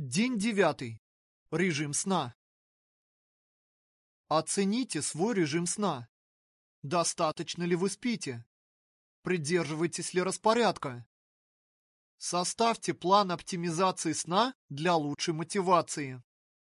День девятый. Режим сна. Оцените свой режим сна. Достаточно ли вы спите? Придерживаетесь ли распорядка? Составьте план оптимизации сна для лучшей мотивации.